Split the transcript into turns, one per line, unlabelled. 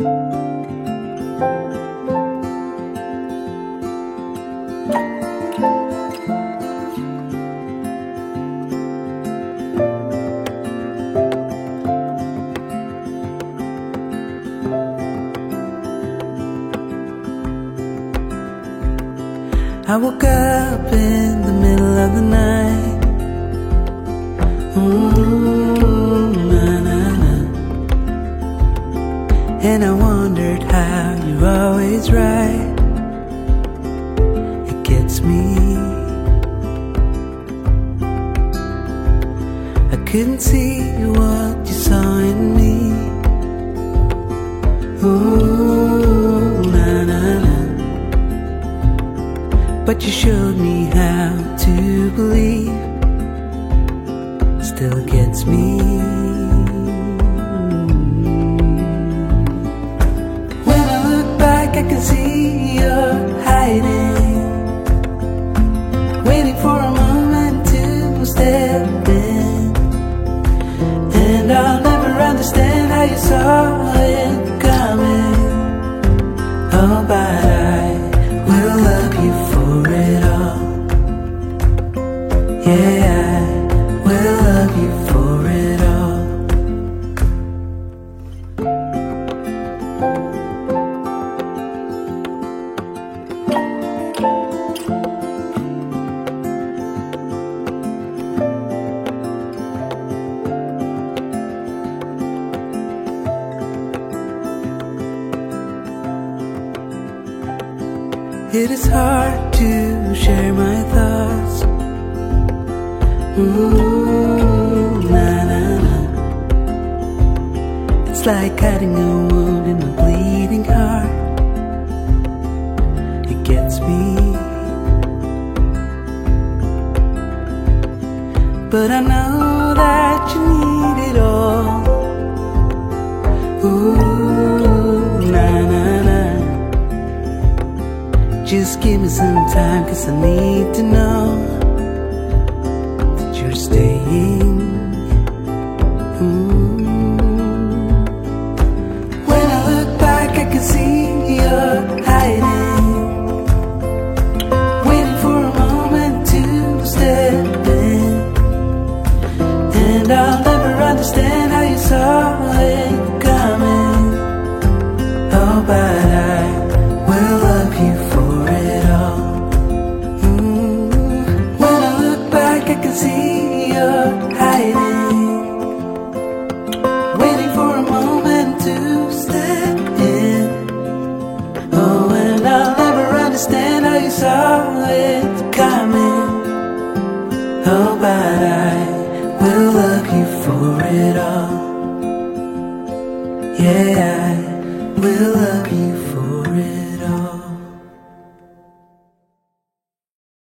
I woke up in the middle of the night. Ooh, always right. It gets me. I couldn't see what you saw in me. Ooh, na, na, na. But you showed me how to believe. Still gets me. You saw it coming. Oh, but I will love you for it all. Yeah, It is hard to share my thoughts. Ooh, na na na. It's like cutting a wound in a bleeding heart. It gets me. But I know that you need it all. Just give me some time, cause I need to know that you're staying. Mm. When I look back, I can see you're hiding, waiting for a moment to step in. And I'll never understand understand how you saw it coming. Oh, but I will love you for it all. Yeah, I will love you for it all.